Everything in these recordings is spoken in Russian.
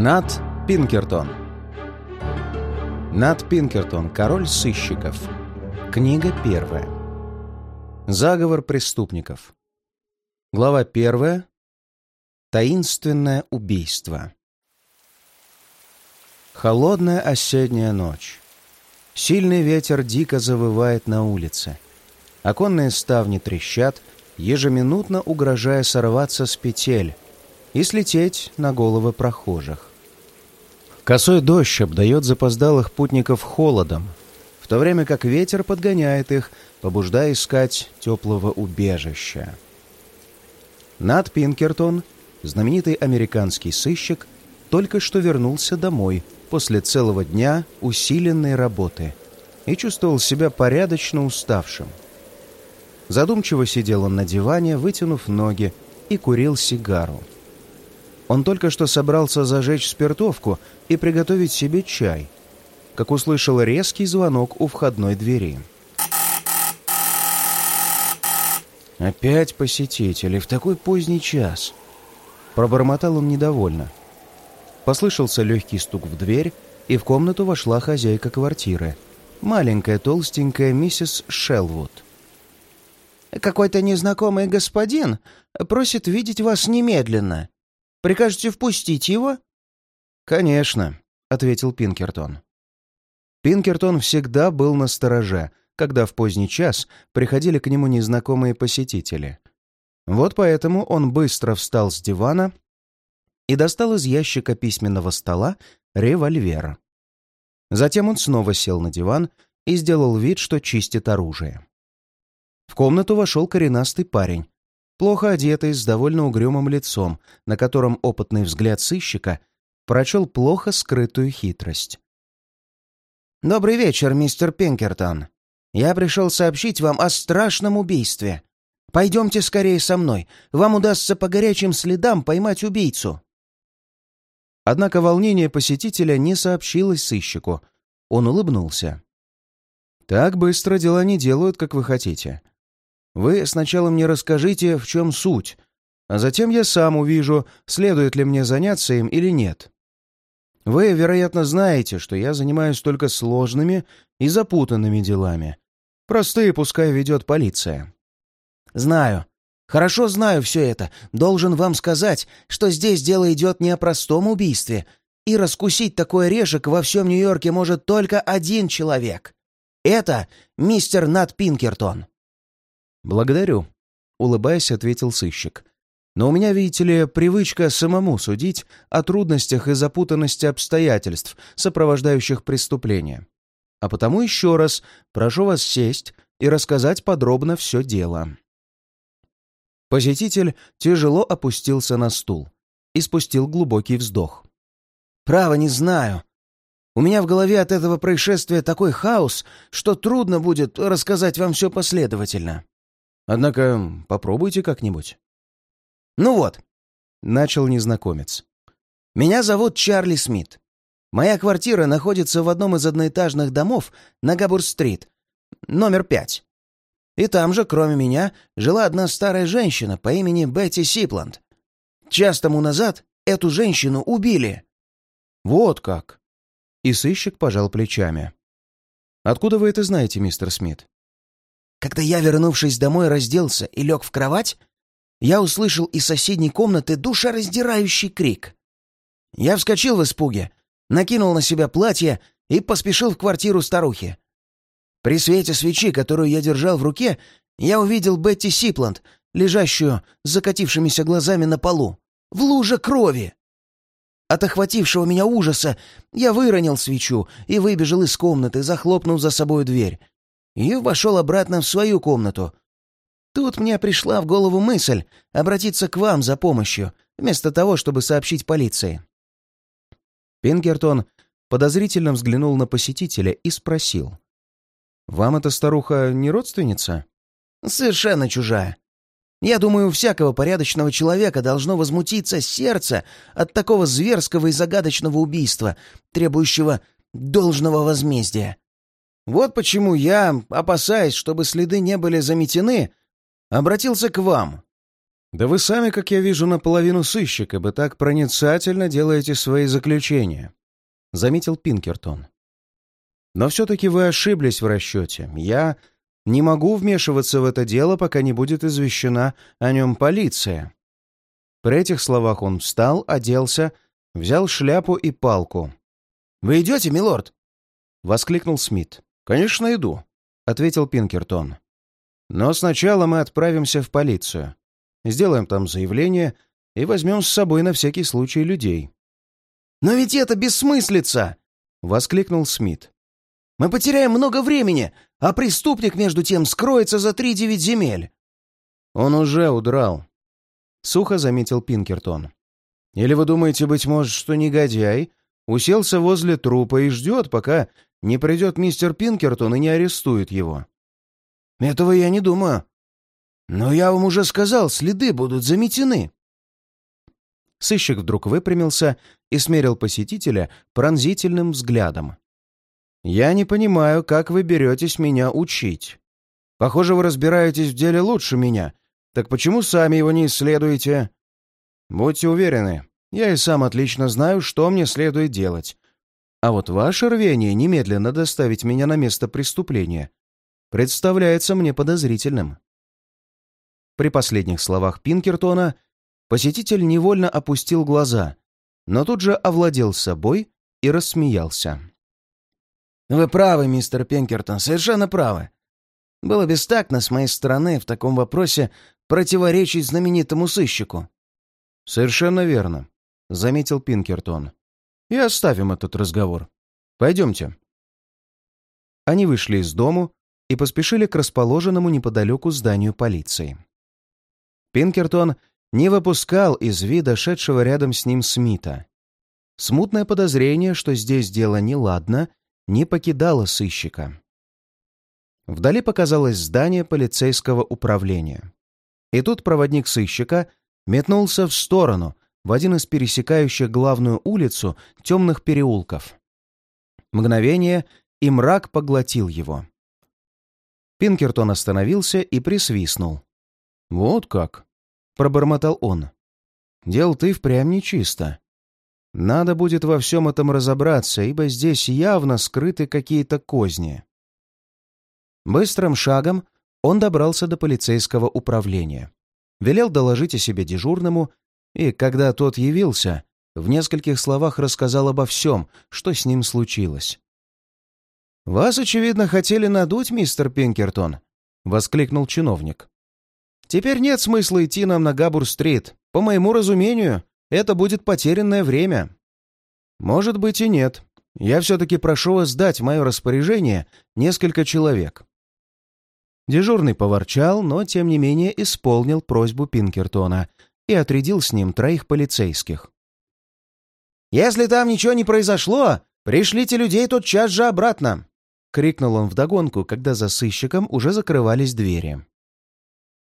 Нат Пинкертон Нат Пинкертон, король сыщиков. Книга первая. Заговор преступников. Глава первая. Таинственное убийство. Холодная осенняя ночь. Сильный ветер дико завывает на улице. Оконные ставни трещат, ежеминутно угрожая сорваться с петель и слететь на головы прохожих. Косой дождь обдает запоздалых путников холодом, в то время как ветер подгоняет их, побуждая искать теплого убежища. Нат Пинкертон, знаменитый американский сыщик, только что вернулся домой после целого дня усиленной работы и чувствовал себя порядочно уставшим. Задумчиво сидел он на диване, вытянув ноги, и курил сигару. Он только что собрался зажечь спиртовку и приготовить себе чай, как услышал резкий звонок у входной двери. «Опять посетители в такой поздний час!» Пробормотал он недовольно. Послышался легкий стук в дверь, и в комнату вошла хозяйка квартиры. Маленькая толстенькая миссис Шелвуд. «Какой-то незнакомый господин просит видеть вас немедленно. Прикажете впустить его?» «Конечно», — ответил Пинкертон. Пинкертон всегда был на стороже, когда в поздний час приходили к нему незнакомые посетители. Вот поэтому он быстро встал с дивана и достал из ящика письменного стола револьвер. Затем он снова сел на диван и сделал вид, что чистит оружие. В комнату вошел коренастый парень, плохо одетый, с довольно угрюмым лицом, на котором опытный взгляд сыщика прочел плохо скрытую хитрость. «Добрый вечер, мистер Пинкертон. Я пришел сообщить вам о страшном убийстве. Пойдемте скорее со мной. Вам удастся по горячим следам поймать убийцу». Однако волнение посетителя не сообщилось сыщику. Он улыбнулся. «Так быстро дела не делают, как вы хотите. Вы сначала мне расскажите, в чем суть, а затем я сам увижу, следует ли мне заняться им или нет. Вы, вероятно, знаете, что я занимаюсь только сложными и запутанными делами. Простые пускай ведет полиция». «Знаю. Хорошо знаю все это. Должен вам сказать, что здесь дело идет не о простом убийстве, и раскусить такой орешек во всем Нью-Йорке может только один человек. Это мистер Нат Пинкертон». «Благодарю», — улыбаясь, ответил сыщик. «Но у меня, видите ли, привычка самому судить о трудностях и запутанности обстоятельств, сопровождающих преступление. А потому еще раз прошу вас сесть и рассказать подробно все дело». Посетитель тяжело опустился на стул и спустил глубокий вздох. «Право не знаю. У меня в голове от этого происшествия такой хаос, что трудно будет рассказать вам все последовательно. Однако попробуйте как-нибудь». «Ну вот», — начал незнакомец. «Меня зовут Чарли Смит. Моя квартира находится в одном из одноэтажных домов на Габур-стрит, номер пять. И там же, кроме меня, жила одна старая женщина по имени Бетти Сипланд. Час тому назад эту женщину убили». «Вот как!» И сыщик пожал плечами. «Откуда вы это знаете, мистер Смит?» Когда я, вернувшись домой, разделся и лег в кровать, я услышал из соседней комнаты душераздирающий крик. Я вскочил в испуге, накинул на себя платье и поспешил в квартиру старухи. При свете свечи, которую я держал в руке, я увидел Бетти Сипланд, лежащую с закатившимися глазами на полу, в луже крови. От охватившего меня ужаса я выронил свечу и выбежал из комнаты, захлопнув за собой дверь, и вошел обратно в свою комнату. Тут мне пришла в голову мысль обратиться к вам за помощью, вместо того, чтобы сообщить полиции. Пинкертон подозрительно взглянул на посетителя и спросил. «Вам эта старуха не родственница?» «Совершенно чужая. Я думаю, у всякого порядочного человека должно возмутиться сердце от такого зверского и загадочного убийства, требующего должного возмездия. Вот почему я, опасаясь, чтобы следы не были заметены, обратился к вам. «Да вы сами, как я вижу, наполовину сыщик, ибо так проницательно делаете свои заключения», — заметил Пинкертон. «Но все-таки вы ошиблись в расчете. Я не могу вмешиваться в это дело, пока не будет извещена о нем полиция». При этих словах он встал, оделся, взял шляпу и палку. «Вы идете, милорд?» — воскликнул Смит. «Конечно, иду», — ответил Пинкертон. «Но сначала мы отправимся в полицию. Сделаем там заявление и возьмем с собой на всякий случай людей». «Но ведь это бессмыслица!» — воскликнул Смит. «Мы потеряем много времени, а преступник, между тем, скроется за три-девять земель». «Он уже удрал», — сухо заметил Пинкертон. «Или вы думаете, быть может, что негодяй уселся возле трупа и ждет, пока не придет мистер Пинкертон и не арестует его?» «Этого я не думаю. Но я вам уже сказал, следы будут заметены». Сыщик вдруг выпрямился и смерил посетителя пронзительным взглядом. «Я не понимаю, как вы беретесь меня учить. Похоже, вы разбираетесь в деле лучше меня. Так почему сами его не исследуете? Будьте уверены, я и сам отлично знаю, что мне следует делать. А вот ваше рвение немедленно доставить меня на место преступления представляется мне подозрительным». При последних словах Пинкертона посетитель невольно опустил глаза, но тут же овладел собой и рассмеялся. «Вы правы, мистер Пинкертон, совершенно правы. Было бестактно с моей стороны в таком вопросе противоречить знаменитому сыщику». «Совершенно верно», — заметил Пинкертон. «И оставим этот разговор. Пойдемте». Они вышли из дому и поспешили к расположенному неподалеку зданию полиции. Пинкертон не выпускал из вида шедшего рядом с ним Смита. Смутное подозрение, что здесь дело неладно, не покидало сыщика. Вдали показалось здание полицейского управления. И тут проводник сыщика метнулся в сторону, в один из пересекающих главную улицу темных переулков. Мгновение, и мрак поглотил его. Пинкертон остановился и присвистнул. «Вот как!» — пробормотал он. «Дел ты впрямь нечисто. Надо будет во всем этом разобраться, ибо здесь явно скрыты какие-то козни». Быстрым шагом он добрался до полицейского управления. Велел доложить о себе дежурному, и, когда тот явился, в нескольких словах рассказал обо всем, что с ним случилось. «Вас, очевидно, хотели надуть, мистер Пинкертон», — воскликнул чиновник. Теперь нет смысла идти нам на Габур-стрит. По моему разумению, это будет потерянное время. Может быть и нет. Я все-таки прошу вас сдать в мое распоряжение несколько человек. Дежурный поворчал, но, тем не менее, исполнил просьбу Пинкертона и отрядил с ним троих полицейских. «Если там ничего не произошло, пришлите людей тотчас же обратно!» — крикнул он вдогонку, когда за сыщиком уже закрывались двери.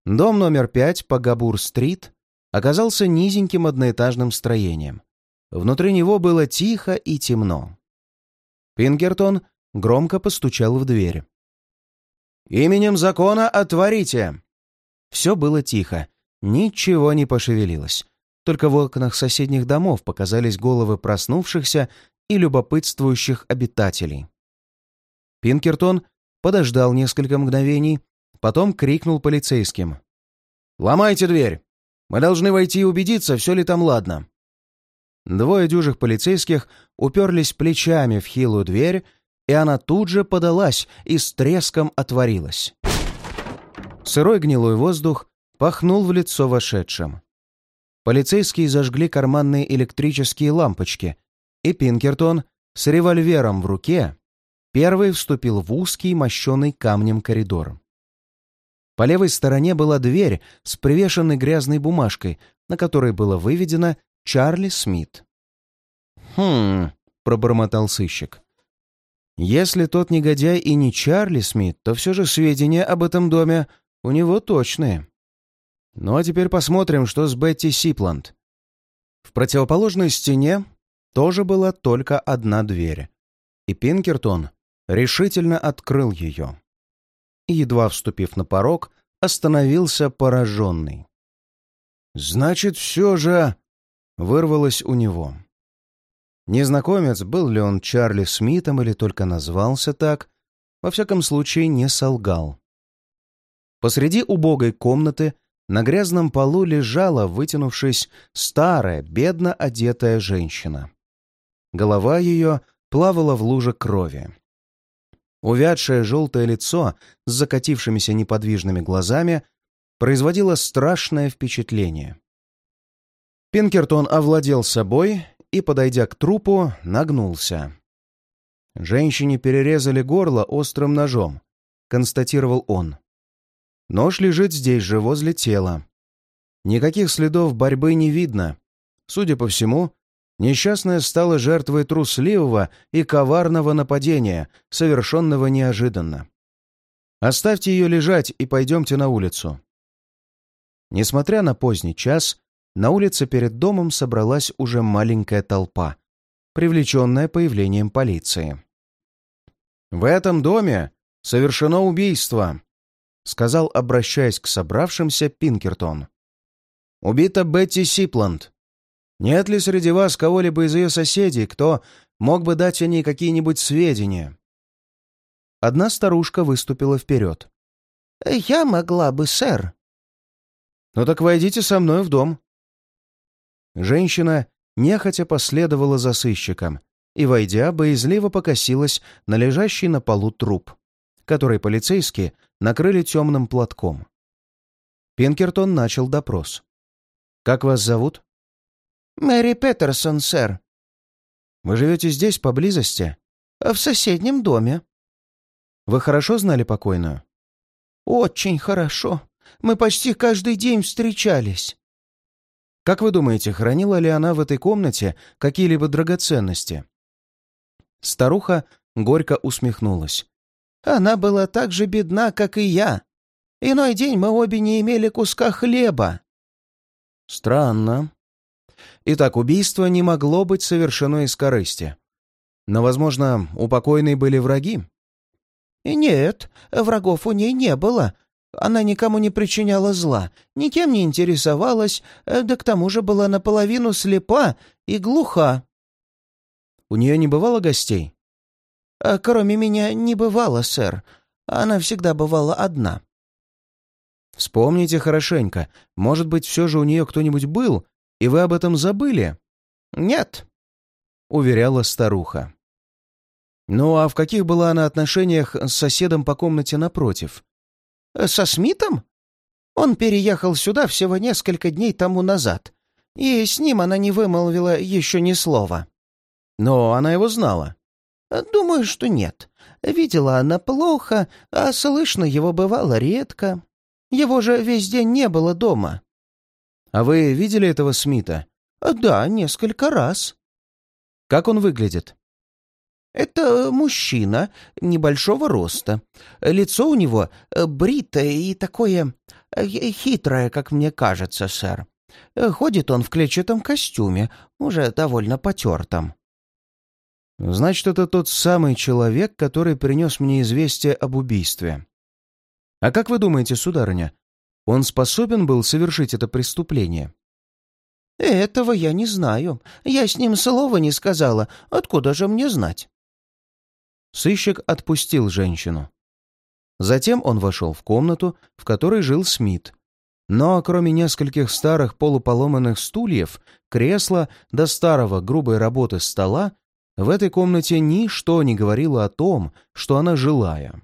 Дом номер пять по Габур-стрит оказался низеньким одноэтажным строением. Внутри него было тихо и темно. Пингертон громко постучал в дверь. «Именем закона отворите!» Все было тихо, ничего не пошевелилось. Только в окнах соседних домов показались головы проснувшихся и любопытствующих обитателей. Пинкертон подождал несколько мгновений, Потом крикнул полицейским. «Ломайте дверь! Мы должны войти и убедиться, все ли там ладно». Двое дюжих полицейских уперлись плечами в хилую дверь, и она тут же подалась и с треском отворилась. Сырой гнилой воздух пахнул в лицо вошедшим. Полицейские зажгли карманные электрические лампочки, и Пинкертон с револьвером в руке первый вступил в узкий мощеный камнем коридор. По левой стороне была дверь с привешенной грязной бумажкой, на которой было выведено «Чарли Смит». «Хм...» — пробормотал сыщик. «Если тот негодяй и не Чарли Смит, то все же сведения об этом доме у него точные. Ну а теперь посмотрим, что с Бетти Сипланд». В противоположной стене тоже была только одна дверь, и Пинкертон решительно открыл ее и, едва вступив на порог, остановился пораженный. «Значит, все же...» — вырвалось у него. Незнакомец, был ли он Чарли Смитом или только назвался так, во всяком случае не солгал. Посреди убогой комнаты на грязном полу лежала, вытянувшись, старая, бедно одетая женщина. Голова ее плавала в луже крови. Увядшее желтое лицо с закатившимися неподвижными глазами производило страшное впечатление. Пинкертон овладел собой и, подойдя к трупу, нагнулся. «Женщине перерезали горло острым ножом», — констатировал он. Нож лежит здесь же, возле тела. Никаких следов борьбы не видно. Судя по всему, несчастная стала жертвой трусливого и коварного нападения, совершенного неожиданно. Оставьте ее лежать и пойдемте на улицу. Несмотря на поздний час, на улице перед домом собралась уже маленькая толпа, привлеченная появлением полиции. «В этом доме совершено убийство», — сказал, обращаясь к собравшимся, Пинкертон. «Убита Бетти Сипланд. Нет ли среди вас кого-либо из ее соседей, кто мог бы дать о ней какие-нибудь сведения?» Одна старушка выступила вперед. «Я могла бы, сэр». «Ну так войдите со мной в дом». Женщина нехотя последовала за сыщиком и, войдя, боязливо покосилась на лежащий на полу труп который полицейские накрыли темным платком. Пинкертон начал допрос. «Как вас зовут?» «Мэри Петерсон, сэр». «Вы живете здесь, поблизости?» «В соседнем доме». «Вы хорошо знали покойную?» «Очень хорошо. Мы почти каждый день встречались». «Как вы думаете, хранила ли она в этой комнате какие-либо драгоценности?» Старуха горько усмехнулась. Она была так же бедна, как и я. Иной день мы обе не имели куска хлеба. Странно. Итак, убийство не могло быть совершено из корысти. Но, возможно, у покойной были враги? Нет, врагов у ней не было. Она никому не причиняла зла, никем не интересовалась, да к тому же была наполовину слепа и глуха. У нее не бывало гостей? А кроме меня не бывало, сэр. Она всегда бывала одна». «Вспомните хорошенько. Может быть, все же у нее кто-нибудь был, и вы об этом забыли?» «Нет», — уверяла старуха. «Ну а в каких была она отношениях с соседом по комнате напротив?» «Со Смитом? Он переехал сюда всего несколько дней тому назад, и с ним она не вымолвила еще ни слова». «Но она его знала». «Думаю, что нет. Видела она плохо, а слышно его бывало редко. Его же весь день не было дома». «А вы видели этого Смита?» «Да, несколько раз». «Как он выглядит?» «Это мужчина небольшого роста. Лицо у него бритое и такое э, хитрое, как мне кажется, сэр. Ходит он в клетчатом костюме, уже довольно потертом». Значит, это тот самый человек, который принес мне известие об убийстве. А как вы думаете, сударыня, он способен был совершить это преступление? Этого я не знаю. Я с ним слова не сказала. Откуда же мне знать? Сыщик отпустил женщину. Затем он вошел в комнату, в которой жил Смит. Но кроме нескольких старых полуполоманных стульев, кресла до старого грубой работы стола, в этой комнате ничто не говорило о том, что она жилая.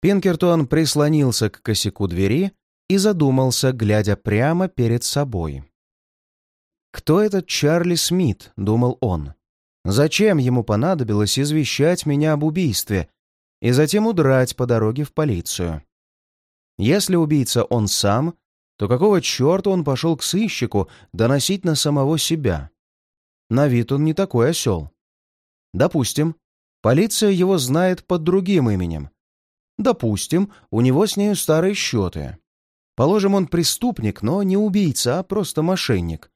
Пинкертон прислонился к косяку двери и задумался, глядя прямо перед собой. «Кто этот Чарли Смит?» — думал он. «Зачем ему понадобилось извещать меня об убийстве и затем удрать по дороге в полицию? Если убийца он сам, то какого черта он пошел к сыщику доносить на самого себя? На вид он не такой осел. Допустим, полиция его знает под другим именем. Допустим, у него с нею старые счеты. Положим, он преступник, но не убийца, а просто мошенник.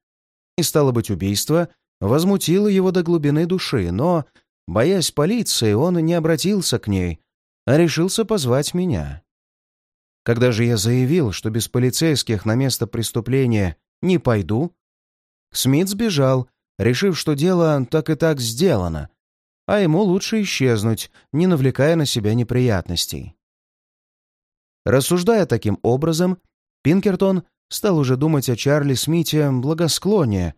И стало быть, убийство возмутило его до глубины души, но, боясь полиции, он не обратился к ней, а решился позвать меня. Когда же я заявил, что без полицейских на место преступления не пойду, Смит сбежал, решив, что дело так и так сделано, а ему лучше исчезнуть, не навлекая на себя неприятностей. Рассуждая таким образом, Пинкертон стал уже думать о Чарли Смите благосклоннее,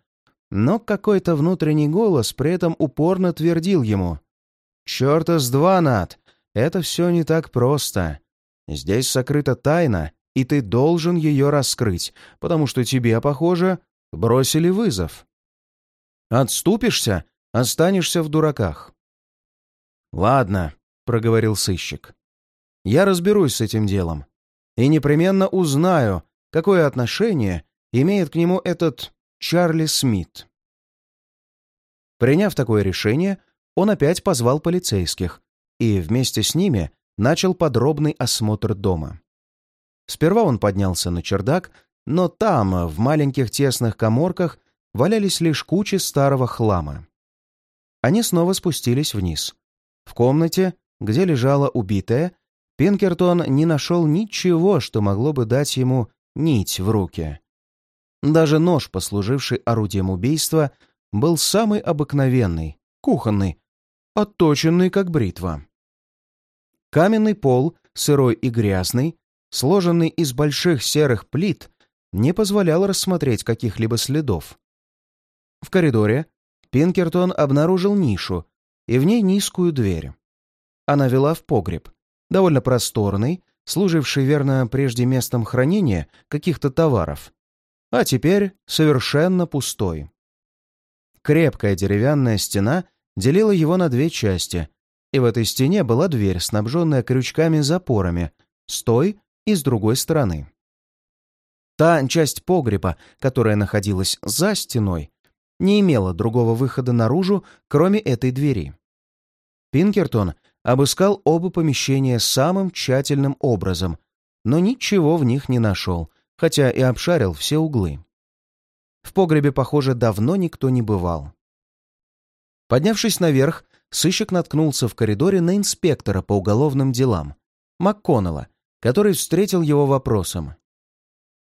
но какой-то внутренний голос при этом упорно твердил ему «Чёрта с два, Над! Это все не так просто. Здесь сокрыта тайна, и ты должен ее раскрыть, потому что тебе, похоже, бросили вызов. Отступишься — останешься в дураках». «Ладно», — проговорил сыщик. «Я разберусь с этим делом и непременно узнаю, какое отношение имеет к нему этот Чарли Смит. Приняв такое решение, он опять позвал полицейских и вместе с ними начал подробный осмотр дома. Сперва он поднялся на чердак, но там, в маленьких тесных коморках, валялись лишь кучи старого хлама. Они снова спустились вниз. В комнате, где лежала убитая, Пинкертон не нашел ничего, что могло бы дать ему нить в руки. Даже нож, послуживший орудием убийства, был самый обыкновенный, кухонный, отточенный как бритва. Каменный пол, сырой и грязный, сложенный из больших серых плит, не позволял рассмотреть каких-либо следов. В коридоре Пинкертон обнаружил нишу и в ней низкую дверь. Она вела в погреб, довольно просторный, служивший, верно, прежде местом хранения каких-то товаров, а теперь совершенно пустой. Крепкая деревянная стена делила его на две части, и в этой стене была дверь, снабженная крючками-запорами, с той и с другой стороны. Та часть погреба, которая находилась за стеной, не имела другого выхода наружу, кроме этой двери. Пинкертон обыскал оба помещения самым тщательным образом, но ничего в них не нашел, хотя и обшарил все углы. В погребе, похоже, давно никто не бывал. Поднявшись наверх, сыщик наткнулся в коридоре на инспектора по уголовным делам, МакКоннелла, который встретил его вопросом.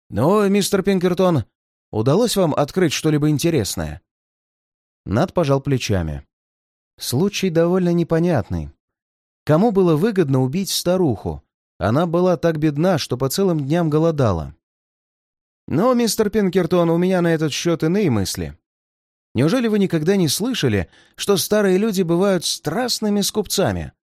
«Ну, мистер Пинкертон, удалось вам открыть что-либо интересное?» Над пожал плечами. Случай довольно непонятный. Кому было выгодно убить старуху? Она была так бедна, что по целым дням голодала. Но, мистер Пинкертон, у меня на этот счет иные мысли. Неужели вы никогда не слышали, что старые люди бывают страстными скупцами?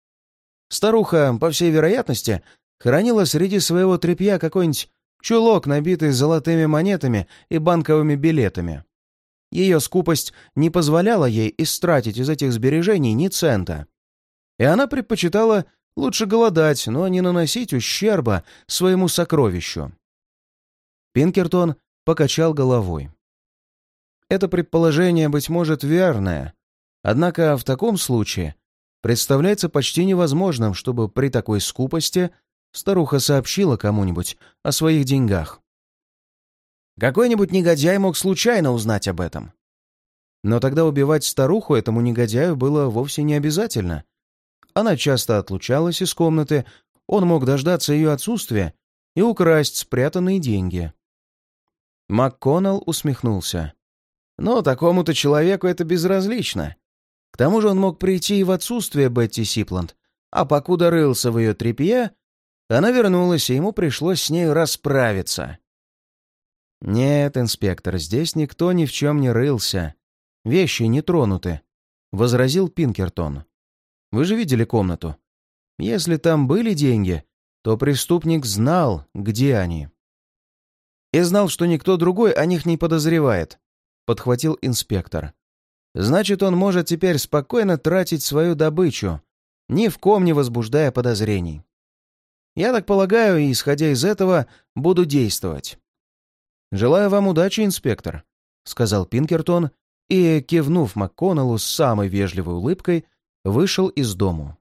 Старуха, по всей вероятности, хранила среди своего тряпья какой-нибудь чулок, набитый золотыми монетами и банковыми билетами. Ее скупость не позволяла ей истратить из этих сбережений ни цента и она предпочитала лучше голодать, но не наносить ущерба своему сокровищу. Пинкертон покачал головой. Это предположение, быть может, верное, однако в таком случае представляется почти невозможным, чтобы при такой скупости старуха сообщила кому-нибудь о своих деньгах. Какой-нибудь негодяй мог случайно узнать об этом. Но тогда убивать старуху этому негодяю было вовсе не обязательно, она часто отлучалась из комнаты, он мог дождаться ее отсутствия и украсть спрятанные деньги. МакКоннелл усмехнулся. «Но такому-то человеку это безразлично. К тому же он мог прийти и в отсутствие Бетти Сипланд, а покуда рылся в ее тряпье, она вернулась, и ему пришлось с ней расправиться». «Нет, инспектор, здесь никто ни в чем не рылся. Вещи не тронуты», — возразил Пинкертон. Вы же видели комнату. Если там были деньги, то преступник знал, где они. И знал, что никто другой о них не подозревает, подхватил инспектор. Значит, он может теперь спокойно тратить свою добычу, ни в ком не возбуждая подозрений. Я так полагаю, и, исходя из этого, буду действовать. «Желаю вам удачи, инспектор», — сказал Пинкертон и, кивнув МакКоннеллу с самой вежливой улыбкой, вышел из дому.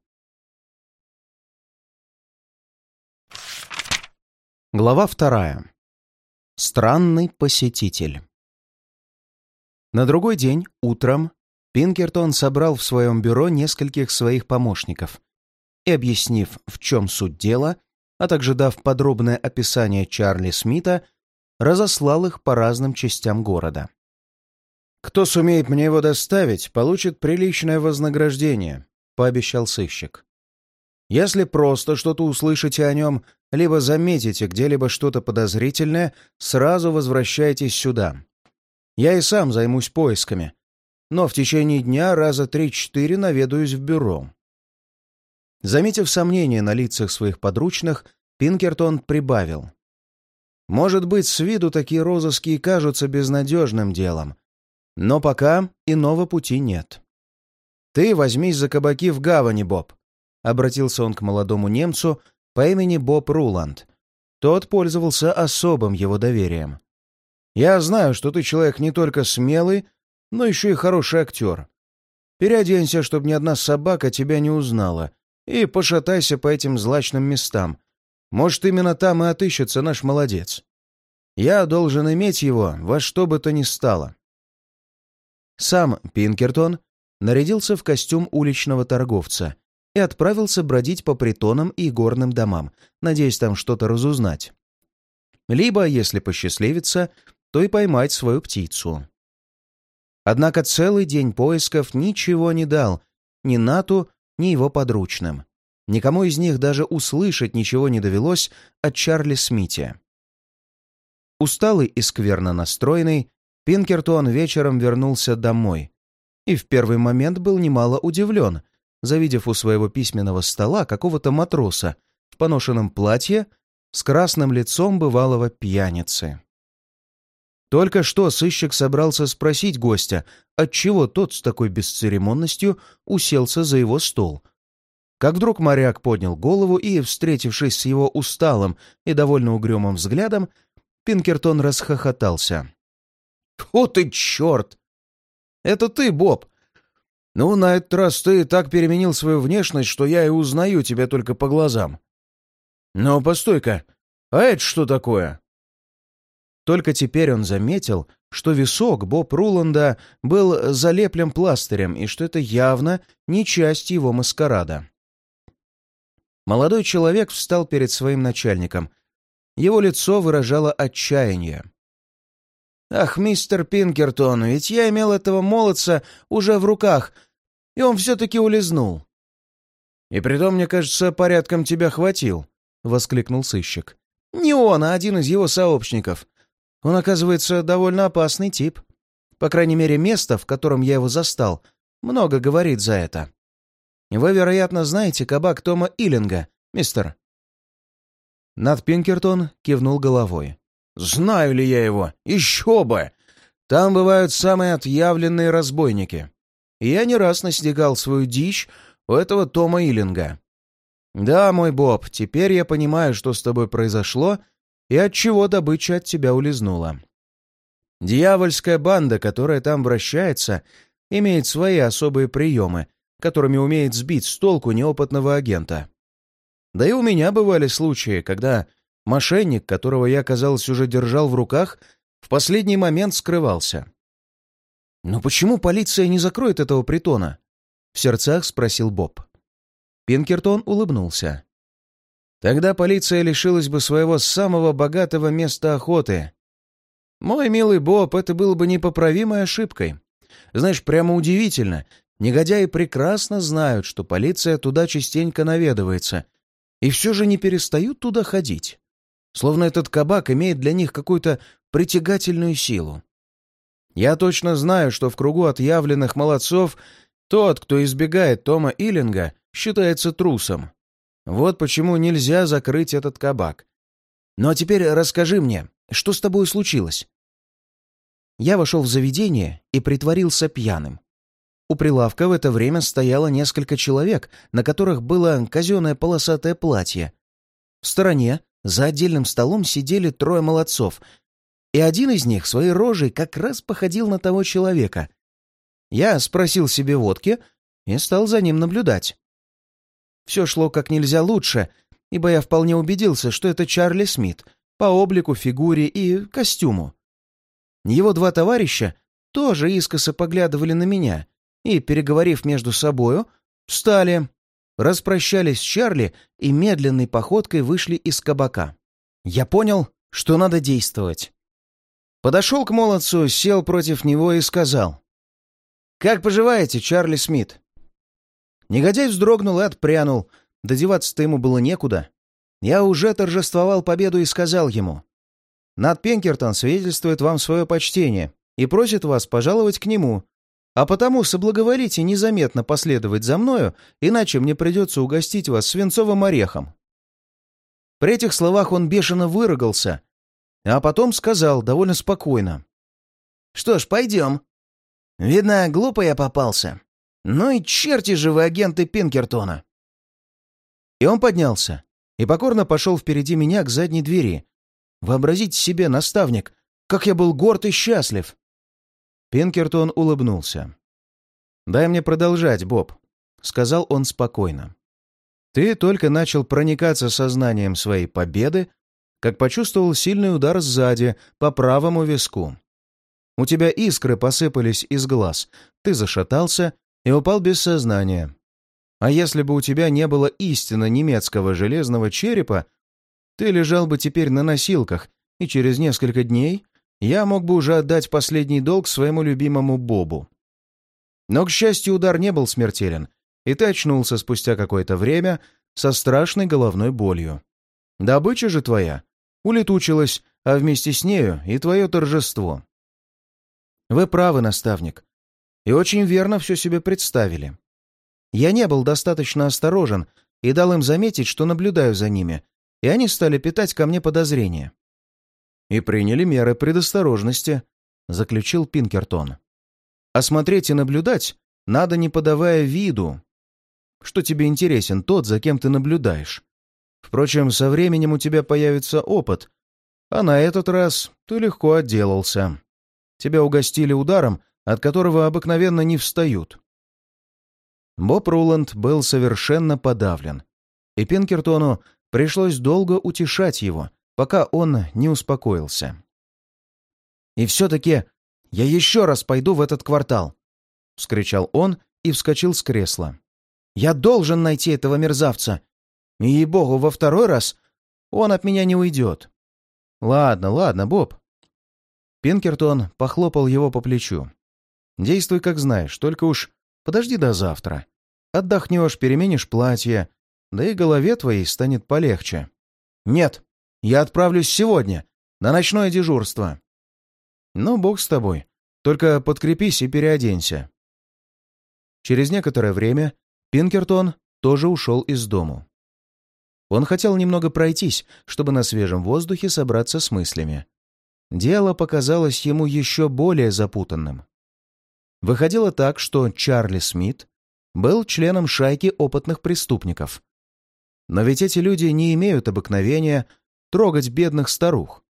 Глава вторая. Странный посетитель. На другой день, утром, Пинкертон собрал в своем бюро нескольких своих помощников и, объяснив, в чем суть дела, а также дав подробное описание Чарли Смита, разослал их по разным частям города. «Кто сумеет мне его доставить, получит приличное вознаграждение», — пообещал сыщик. «Если просто что-то услышите о нем, либо заметите где-либо что-то подозрительное, сразу возвращайтесь сюда. Я и сам займусь поисками, но в течение дня раза три-четыре наведаюсь в бюро». Заметив сомнение на лицах своих подручных, Пинкертон прибавил. «Может быть, с виду такие розыски и кажутся безнадежным делом, но пока иного пути нет. Ты возьмись за кабаки в гавани, Боб», — обратился он к молодому немцу по имени Боб Руланд. Тот пользовался особым его доверием. «Я знаю, что ты человек не только смелый, но еще и хороший актер. Переоденься, чтобы ни одна собака тебя не узнала, и пошатайся по этим злачным местам. Может, именно там и отыщется наш молодец. Я должен иметь его во что бы то ни стало». Сам Пинкертон нарядился в костюм уличного торговца и отправился бродить по притонам и горным домам, надеясь там что-то разузнать. Либо, если посчастливится, то и поймать свою птицу. Однако целый день поисков ничего не дал ни Нату, ни его подручным. Никому из них даже услышать ничего не довелось от Чарли Смите. Усталый и скверно настроенный, Пинкертон вечером вернулся домой и в первый момент был немало удивлен, завидев у своего письменного стола какого-то матроса в поношенном платье с красным лицом бывалого пьяницы. Только что сыщик собрался спросить гостя, отчего тот с такой бесцеремонностью уселся за его стол. Как вдруг моряк поднял голову и, встретившись с его усталым и довольно угрюмым взглядом, Пинкертон расхохотался. «О ты черт! Это ты, Боб! Ну, на этот раз ты так переменил свою внешность, что я и узнаю тебя только по глазам. Но постой-ка, а это что такое?» Только теперь он заметил, что висок Боб Руланда был залеплен пластырем и что это явно не часть его маскарада. Молодой человек встал перед своим начальником. Его лицо выражало отчаяние. «Ах, мистер Пинкертон, ведь я имел этого молодца уже в руках, и он все-таки улизнул». «И притом, мне кажется, порядком тебя хватил», — воскликнул сыщик. «Не он, а один из его сообщников. Он, оказывается, довольно опасный тип. По крайней мере, место, в котором я его застал, много говорит за это. Вы, вероятно, знаете кабак Тома Иллинга, мистер?» Над Пинкертон кивнул головой. «Знаю ли я его? Еще бы! Там бывают самые отъявленные разбойники. Я не раз настигал свою дичь у этого Тома Иллинга. Да, мой Боб, теперь я понимаю, что с тобой произошло и от чего добыча от тебя улизнула. Дьявольская банда, которая там вращается, имеет свои особые приемы, которыми умеет сбить с толку неопытного агента. Да и у меня бывали случаи, когда мошенник, которого я, казалось, уже держал в руках, в последний момент скрывался. «Но почему полиция не закроет этого притона?» — в сердцах спросил Боб. Пинкертон улыбнулся. Тогда полиция лишилась бы своего самого богатого места охоты. Мой милый Боб, это было бы непоправимой ошибкой. Знаешь, прямо удивительно. Негодяи прекрасно знают, что полиция туда частенько наведывается, и все же не перестают туда ходить. Словно этот кабак имеет для них какую-то притягательную силу. Я точно знаю, что в кругу отъявленных молодцов тот, кто избегает Тома Иллинга, считается трусом. Вот почему нельзя закрыть этот кабак. Ну а теперь расскажи мне, что с тобой случилось?» Я вошел в заведение и притворился пьяным. У прилавка в это время стояло несколько человек, на которых было казенное полосатое платье. В стороне, за отдельным столом, сидели трое молодцов, и один из них своей рожей как раз походил на того человека. Я спросил себе водки и стал за ним наблюдать. Все шло как нельзя лучше, ибо я вполне убедился, что это Чарли Смит по облику, фигуре и костюму. Его два товарища тоже искоса поглядывали на меня и, переговорив между собою, встали. распрощались с Чарли и медленной походкой вышли из кабака. Я понял, что надо действовать. Подошел к молодцу, сел против него и сказал. «Как поживаете, Чарли Смит?» Негодяй вздрогнул и отпрянул. Додеваться-то ему было некуда. Я уже торжествовал победу и сказал ему. «Над Пенкертон свидетельствует вам свое почтение и просит вас пожаловать к нему, а потому соблаговолите незаметно последовать за мною, иначе мне придется угостить вас свинцовым орехом». При этих словах он бешено выругался, а потом сказал довольно спокойно. «Что ж, пойдем. Видно, глупо я попался. Ну и черти же вы, агенты Пинкертона!» И он поднялся и покорно пошел впереди меня к задней двери. Вообразите себе, наставник, как я был горд и счастлив. Пинкертон улыбнулся. «Дай мне продолжать, Боб», — сказал он спокойно. «Ты только начал проникаться сознанием своей победы, как почувствовал сильный удар сзади, по правому виску. У тебя искры посыпались из глаз, ты зашатался и упал без сознания. А если бы у тебя не было истинно немецкого железного черепа, ты лежал бы теперь на носилках, и через несколько дней я мог бы уже отдать последний долг своему любимому Бобу. Но, к счастью, удар не был смертелен, и ты очнулся спустя какое-то время со страшной головной болью. Добыча же твоя улетучилась, а вместе с нею и твое торжество. Вы правы, наставник, и очень верно все себе представили. Я не был достаточно осторожен и дал им заметить, что наблюдаю за ними, и они стали питать ко мне подозрения. «И приняли меры предосторожности», — заключил Пинкертон. «Осмотреть и наблюдать надо, не подавая виду, что тебе интересен тот, за кем ты наблюдаешь. Впрочем, со временем у тебя появится опыт, а на этот раз ты легко отделался. Тебя угостили ударом, от которого обыкновенно не встают. Боб Руланд был совершенно подавлен, и Пинкертону пришлось долго утешать его, пока он не успокоился. «И все-таки я еще раз пойду в этот квартал!» — вскричал он и вскочил с кресла. «Я должен найти этого мерзавца! И, ей-богу, во второй раз он от меня не уйдет!» «Ладно, ладно, Боб!» Пинкертон похлопал его по плечу. «Действуй, как знаешь, только уж подожди до завтра. Отдохнешь, переменишь платье, да и голове твоей станет полегче. Нет, я отправлюсь сегодня, на ночное дежурство. Ну, бог с тобой. Только подкрепись и переоденься. Через некоторое время Пинкертон тоже ушел из дому. Он хотел немного пройтись, чтобы на свежем воздухе собраться с мыслями. Дело показалось ему еще более запутанным. Выходило так, что Чарли Смит был членом шайки опытных преступников. Но ведь эти люди не имеют обыкновения трогать бедных старух.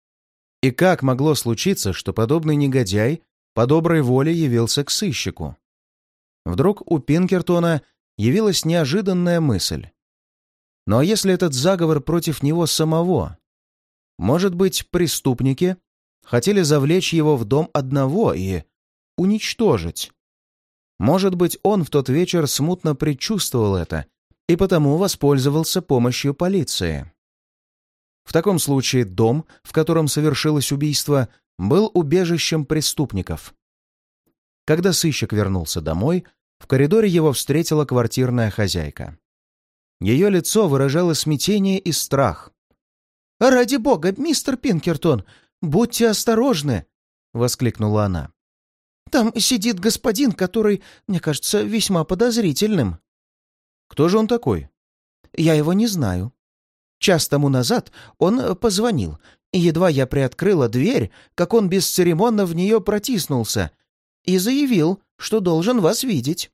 И как могло случиться, что подобный негодяй по доброй воле явился к сыщику? Вдруг у Пинкертона явилась неожиданная мысль. Ну а если этот заговор против него самого? Может быть, преступники хотели завлечь его в дом одного и уничтожить? Может быть, он в тот вечер смутно предчувствовал это и потому воспользовался помощью полиции. В таком случае дом, в котором совершилось убийство, был убежищем преступников. Когда сыщик вернулся домой, в коридоре его встретила квартирная хозяйка. Ее лицо выражало смятение и страх. «Ради бога, мистер Пинкертон, будьте осторожны!» — воскликнула она. Там сидит господин, который, мне кажется, весьма подозрительным». «Кто же он такой?» «Я его не знаю. Час тому назад он позвонил, и едва я приоткрыла дверь, как он бесцеремонно в нее протиснулся и заявил, что должен вас видеть.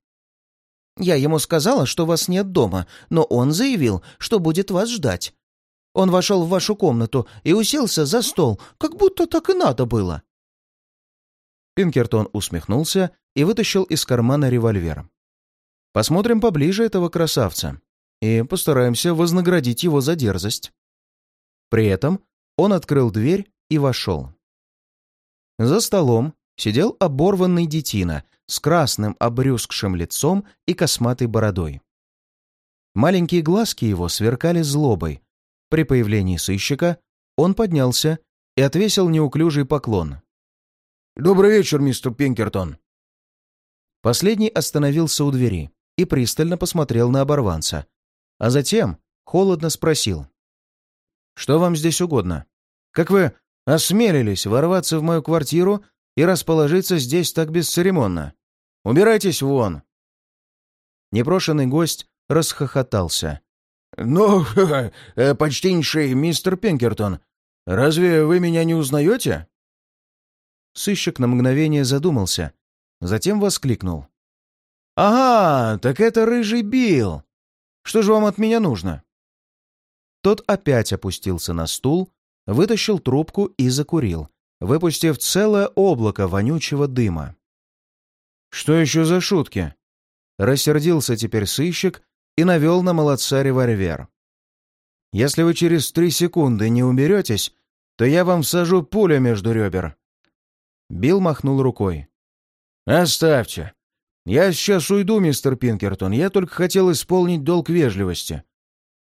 Я ему сказала, что вас нет дома, но он заявил, что будет вас ждать. Он вошел в вашу комнату и уселся за стол, как будто так и надо было. Пинкертон усмехнулся и вытащил из кармана револьвер. «Посмотрим поближе этого красавца и постараемся вознаградить его за дерзость». При этом он открыл дверь и вошел. За столом сидел оборванный детина с красным обрюзгшим лицом и косматой бородой. Маленькие глазки его сверкали злобой. При появлении сыщика он поднялся и отвесил неуклюжий поклон. «Добрый вечер, мистер Пинкертон!» Последний остановился у двери и пристально посмотрел на оборванца, а затем холодно спросил. «Что вам здесь угодно? Как вы осмелились ворваться в мою квартиру и расположиться здесь так бесцеремонно? Убирайтесь вон!» Непрошенный гость расхохотался. «Ну, э, почтеннейший мистер Пинкертон, разве вы меня не узнаете?» Сыщик на мгновение задумался, затем воскликнул. «Ага, так это рыжий Билл! Что же вам от меня нужно?» Тот опять опустился на стул, вытащил трубку и закурил, выпустив целое облако вонючего дыма. «Что еще за шутки?» Рассердился теперь сыщик и навел на молодца револьвер. «Если вы через три секунды не уберетесь, то я вам всажу пулю между ребер». Билл махнул рукой. «Оставьте. Я сейчас уйду, мистер Пинкертон. Я только хотел исполнить долг вежливости.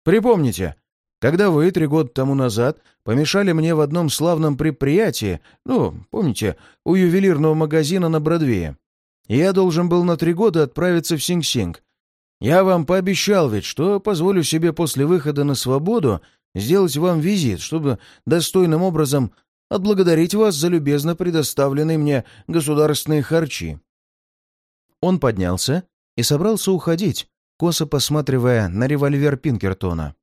Припомните, когда вы три года тому назад помешали мне в одном славном предприятии, ну, помните, у ювелирного магазина на Бродвее, я должен был на три года отправиться в Синг-Синг. Я вам пообещал ведь, что позволю себе после выхода на свободу сделать вам визит, чтобы достойным образом отблагодарить вас за любезно предоставленные мне государственные харчи». Он поднялся и собрался уходить, косо посматривая на револьвер Пинкертона.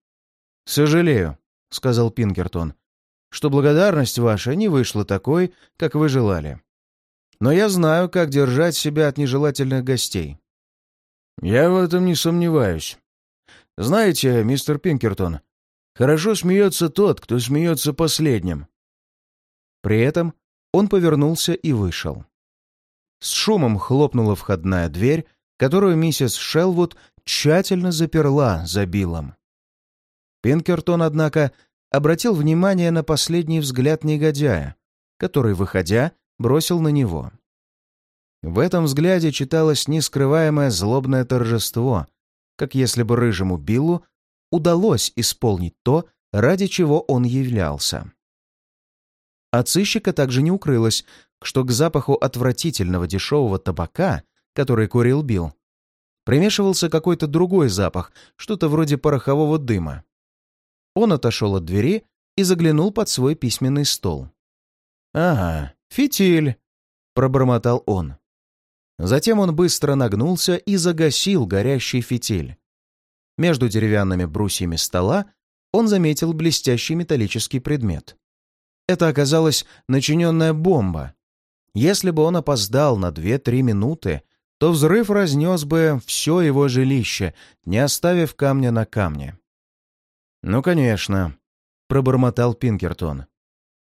«Сожалею», — сказал Пинкертон, — «что благодарность ваша не вышла такой, как вы желали. Но я знаю, как держать себя от нежелательных гостей». «Я в этом не сомневаюсь. Знаете, мистер Пинкертон, хорошо смеется тот, кто смеется последним». При этом он повернулся и вышел. С шумом хлопнула входная дверь, которую миссис Шелвуд тщательно заперла за Биллом. Пинкертон, однако, обратил внимание на последний взгляд негодяя, который, выходя, бросил на него. В этом взгляде читалось нескрываемое злобное торжество, как если бы рыжему Биллу удалось исполнить то, ради чего он являлся. От сыщика также не укрылось, что к запаху отвратительного дешевого табака, который курил Билл, примешивался какой-то другой запах, что-то вроде порохового дыма. Он отошел от двери и заглянул под свой письменный стол. «Ага, фитиль!» — пробормотал он. Затем он быстро нагнулся и загасил горящий фитиль. Между деревянными брусьями стола он заметил блестящий металлический предмет. Это оказалась начиненная бомба. Если бы он опоздал на 2-3 минуты, то взрыв разнес бы все его жилище, не оставив камня на камне. «Ну, конечно», — пробормотал Пинкертон.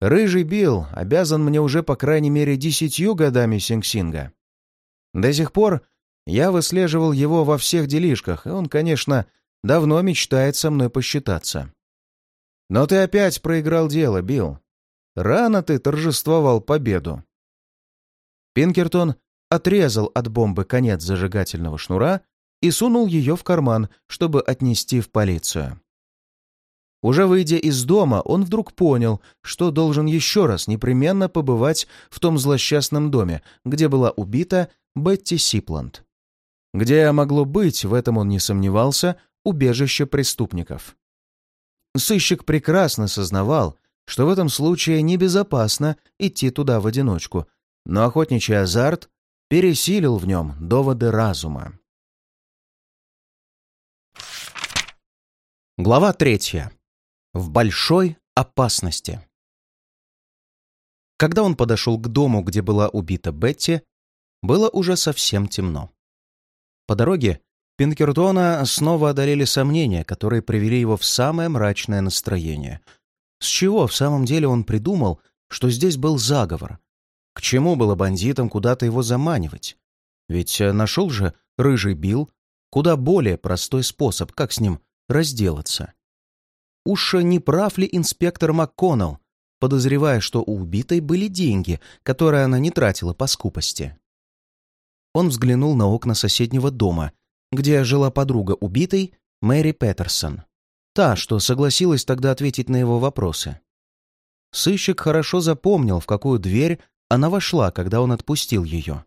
«Рыжий Билл обязан мне уже по крайней мере десятью годами Синг-Синга. До сих пор я выслеживал его во всех делишках, и он, конечно, давно мечтает со мной посчитаться. Но ты опять проиграл дело, Билл. Рано ты торжествовал победу». Пинкертон отрезал от бомбы конец зажигательного шнура и сунул ее в карман, чтобы отнести в полицию. Уже выйдя из дома, он вдруг понял, что должен еще раз непременно побывать в том злосчастном доме, где была убита Бетти Сипланд. Где могло быть, в этом он не сомневался, убежище преступников. Сыщик прекрасно сознавал, что в этом случае небезопасно идти туда в одиночку, но охотничий азарт пересилил в нем доводы разума. Глава третья в большой опасности. Когда он подошел к дому, где была убита Бетти, было уже совсем темно. По дороге Пинкертона снова одолели сомнения, которые привели его в самое мрачное настроение. С чего в самом деле он придумал, что здесь был заговор? К чему было бандитам куда-то его заманивать? Ведь э, нашел же рыжий Билл куда более простой способ, как с ним разделаться. Уж не прав ли инспектор МакКоннелл, подозревая, что у убитой были деньги, которые она не тратила по скупости? Он взглянул на окна соседнего дома, где жила подруга убитой, Мэри Петерсон. Та, что согласилась тогда ответить на его вопросы. Сыщик хорошо запомнил, в какую дверь она вошла, когда он отпустил ее.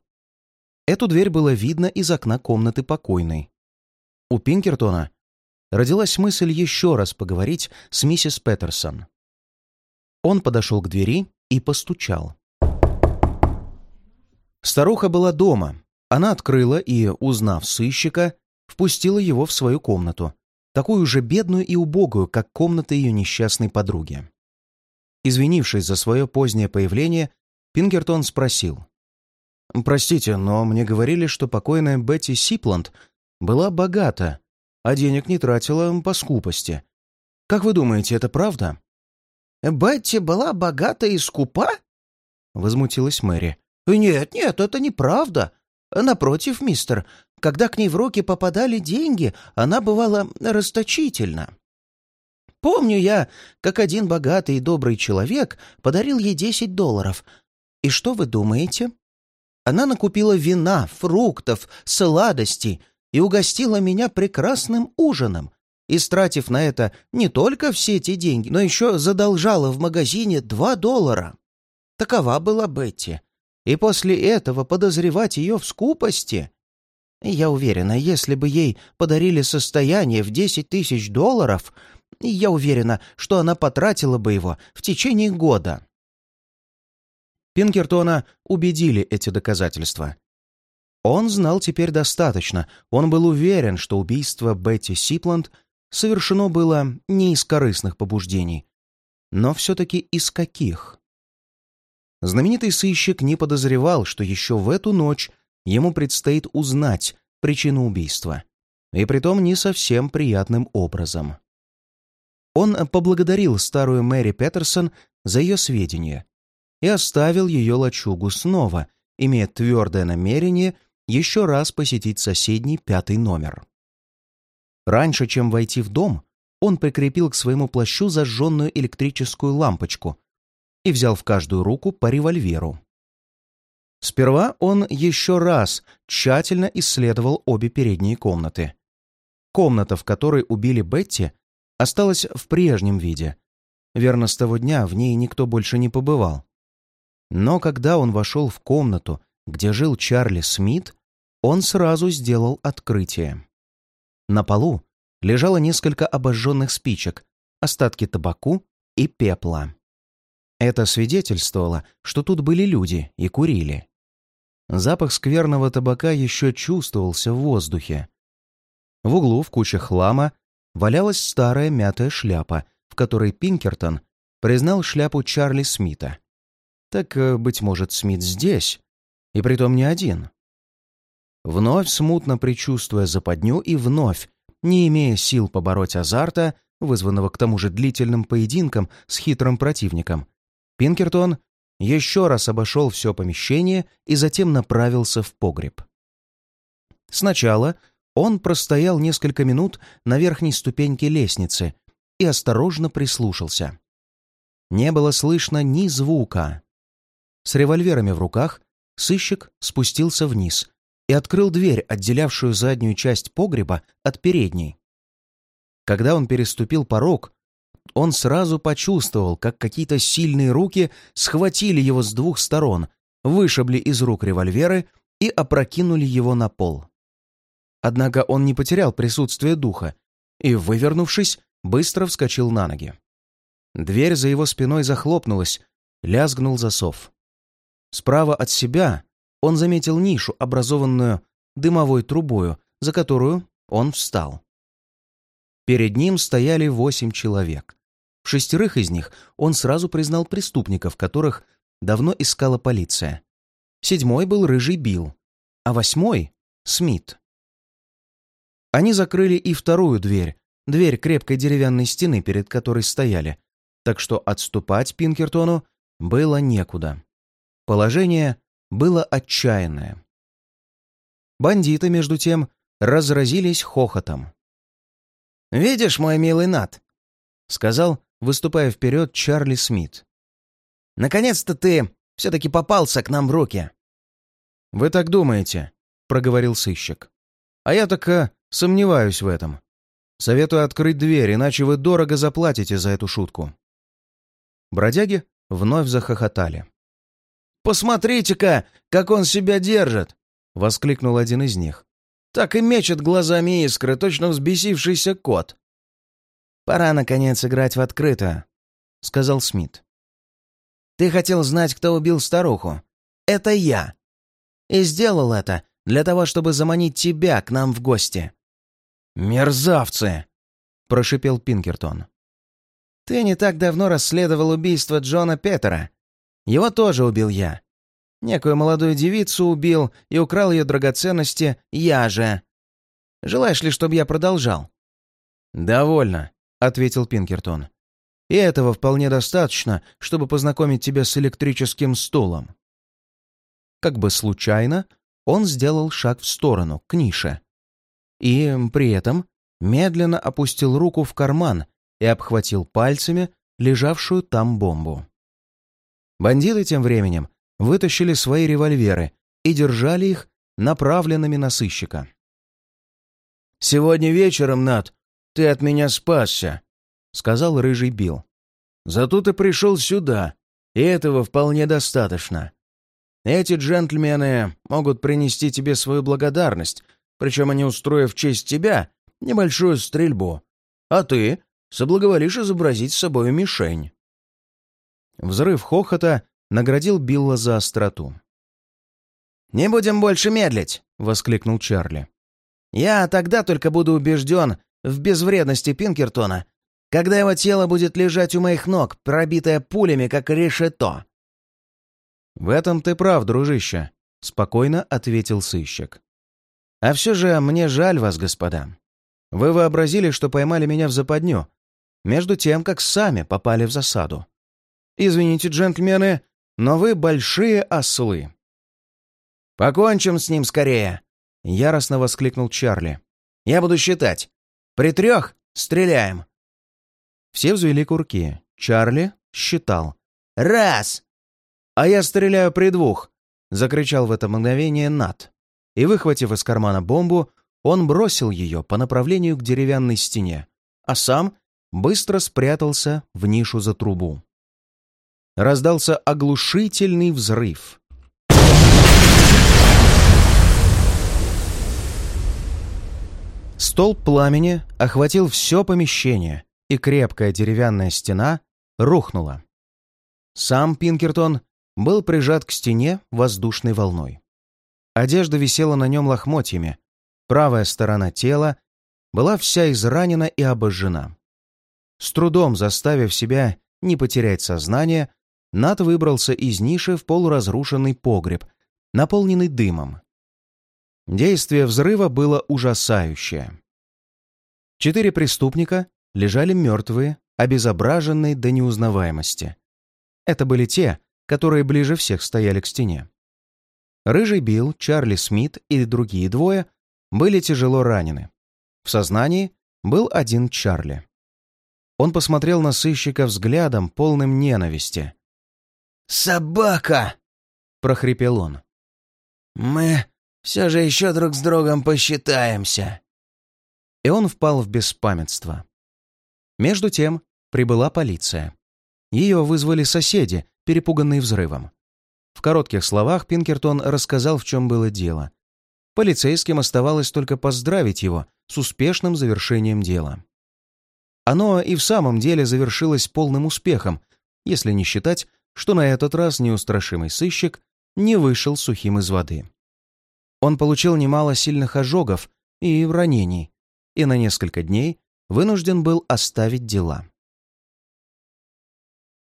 Эту дверь было видно из окна комнаты покойной. У Пинкертона родилась мысль еще раз поговорить с миссис Петерсон. Он подошел к двери и постучал. Старуха была дома. Она открыла и, узнав сыщика, впустила его в свою комнату, такую же бедную и убогую, как комната ее несчастной подруги. Извинившись за свое позднее появление, Пингертон спросил. «Простите, но мне говорили, что покойная Бетти Сипланд была богата, а денег не тратила по скупости. Как вы думаете, это правда?» «Бетти была богата и скупа?» — возмутилась Мэри. «Нет, нет, это неправда. Напротив, мистер, когда к ней в руки попадали деньги, она бывала расточительна. Помню я, как один богатый и добрый человек подарил ей десять долларов. И что вы думаете? Она накупила вина, фруктов, сладостей и угостила меня прекрасным ужином, истратив на это не только все эти деньги, но еще задолжала в магазине два доллара. Такова была Бетти. И после этого подозревать ее в скупости... Я уверена, если бы ей подарили состояние в десять тысяч долларов, я уверена, что она потратила бы его в течение года. Пинкертона убедили эти доказательства. Он знал теперь достаточно, он был уверен, что убийство Бетти Сипланд совершено было не из корыстных побуждений, но все-таки из каких? Знаменитый сыщик не подозревал, что еще в эту ночь ему предстоит узнать причину убийства, и притом не совсем приятным образом. Он поблагодарил старую Мэри Петерсон за ее сведения и оставил ее лачугу снова, имея твердое намерение еще раз посетить соседний пятый номер. Раньше, чем войти в дом, он прикрепил к своему плащу зажженную электрическую лампочку и взял в каждую руку по револьверу. Сперва он еще раз тщательно исследовал обе передние комнаты. Комната, в которой убили Бетти, осталась в прежнем виде. Верно, с того дня в ней никто больше не побывал. Но когда он вошел в комнату, где жил Чарли Смит, он сразу сделал открытие. На полу лежало несколько обожженных спичек, остатки табаку и пепла. Это свидетельствовало, что тут были люди и курили. Запах скверного табака еще чувствовался в воздухе. В углу в куче хлама валялась старая мятая шляпа, в которой Пинкертон признал шляпу Чарли Смита. Так, э, быть может, Смит здесь, и притом не один. Вновь смутно предчувствуя западню и вновь, не имея сил побороть азарта, вызванного к тому же длительным поединком с хитрым противником, Пинкертон еще раз обошел все помещение и затем направился в погреб. Сначала он простоял несколько минут на верхней ступеньке лестницы и осторожно прислушался. Не было слышно ни звука. С револьверами в руках сыщик спустился вниз и открыл дверь, отделявшую заднюю часть погреба от передней. Когда он переступил порог, он сразу почувствовал, как какие-то сильные руки схватили его с двух сторон, вышибли из рук револьверы и опрокинули его на пол. Однако он не потерял присутствие духа и, вывернувшись, быстро вскочил на ноги. Дверь за его спиной захлопнулась, лязгнул засов. Справа от себя он заметил нишу, образованную дымовой трубою, за которую он встал. Перед ним стояли восемь человек. В шестерых из них он сразу признал преступников, которых давно искала полиция. Седьмой был рыжий Билл, а восьмой — Смит. Они закрыли и вторую дверь, дверь крепкой деревянной стены, перед которой стояли, так что отступать Пинкертону было некуда. Положение было отчаянное. Бандиты, между тем, разразились хохотом. «Видишь, мой милый Нат», — сказал, выступая вперед, Чарли Смит. «Наконец-то ты все-таки попался к нам в руки». «Вы так думаете», — проговорил сыщик. «А я так э, сомневаюсь в этом. Советую открыть дверь, иначе вы дорого заплатите за эту шутку». Бродяги вновь захохотали. «Посмотрите-ка, как он себя держит!» — воскликнул один из них. «Так и мечет глазами искры, точно взбесившийся кот». «Пора, наконец, играть в открытую», — сказал Смит. «Ты хотел знать, кто убил старуху? Это я. И сделал это для того, чтобы заманить тебя к нам в гости». «Мерзавцы!» — прошипел Пинкертон. «Ты не так давно расследовал убийство Джона Петера. Его тоже убил я. Некую молодую девицу убил и украл ее драгоценности я же. Желаешь ли, чтобы я продолжал?» «Довольно», — ответил Пинкертон. «И этого вполне достаточно, чтобы познакомить тебя с электрическим стулом». Как бы случайно, он сделал шаг в сторону, к нише. И при этом медленно опустил руку в карман и обхватил пальцами лежавшую там бомбу. Бандиты тем временем вытащили свои револьверы и держали их направленными на сыщика. «Сегодня вечером, Над, ты от меня спасся», — сказал рыжий Билл. «Зато ты пришел сюда, и этого вполне достаточно. Эти джентльмены могут принести тебе свою благодарность, причем они устроив в честь тебя небольшую стрельбу, а ты соблаговолишь изобразить с собой мишень». Взрыв хохота наградил Билла за остроту. «Не будем больше медлить!» — воскликнул Чарли. «Я тогда только буду убежден в безвредности Пинкертона, когда его тело будет лежать у моих ног, пробитое пулями, как решето». «В этом ты прав, дружище», — спокойно ответил сыщик. «А все же мне жаль вас, господа. Вы вообразили, что поймали меня в западню, между тем, как сами попали в засаду. Извините, джентльмены, но вы большие ослы». «Покончим с ним скорее!» — яростно воскликнул Чарли. «Я буду считать. При трех стреляем!» Все взвели курки. Чарли считал. «Раз!» «А я стреляю при двух!» — закричал в это мгновение Нат. И, выхватив из кармана бомбу, он бросил ее по направлению к деревянной стене, а сам быстро спрятался в нишу за трубу раздался оглушительный взрыв. Столб пламени охватил все помещение, и крепкая деревянная стена рухнула. Сам Пинкертон был прижат к стене воздушной волной. Одежда висела на нем лохмотьями, правая сторона тела была вся изранена и обожжена. С трудом заставив себя не потерять сознание, Нат выбрался из ниши в полуразрушенный погреб, наполненный дымом. Действие взрыва было ужасающее. Четыре преступника лежали мертвые, обезображенные до неузнаваемости. Это были те, которые ближе всех стояли к стене. Рыжий Билл, Чарли Смит и другие двое были тяжело ранены. В сознании был один Чарли. Он посмотрел на сыщика взглядом, полным ненависти. «Собака!» — прохрипел он. «Мы все же еще друг с другом посчитаемся». И он впал в беспамятство. Между тем прибыла полиция. Ее вызвали соседи, перепуганные взрывом. В коротких словах Пинкертон рассказал, в чем было дело. Полицейским оставалось только поздравить его с успешным завершением дела. Оно и в самом деле завершилось полным успехом, если не считать что на этот раз неустрашимый сыщик не вышел сухим из воды. Он получил немало сильных ожогов и ранений, и на несколько дней вынужден был оставить дела.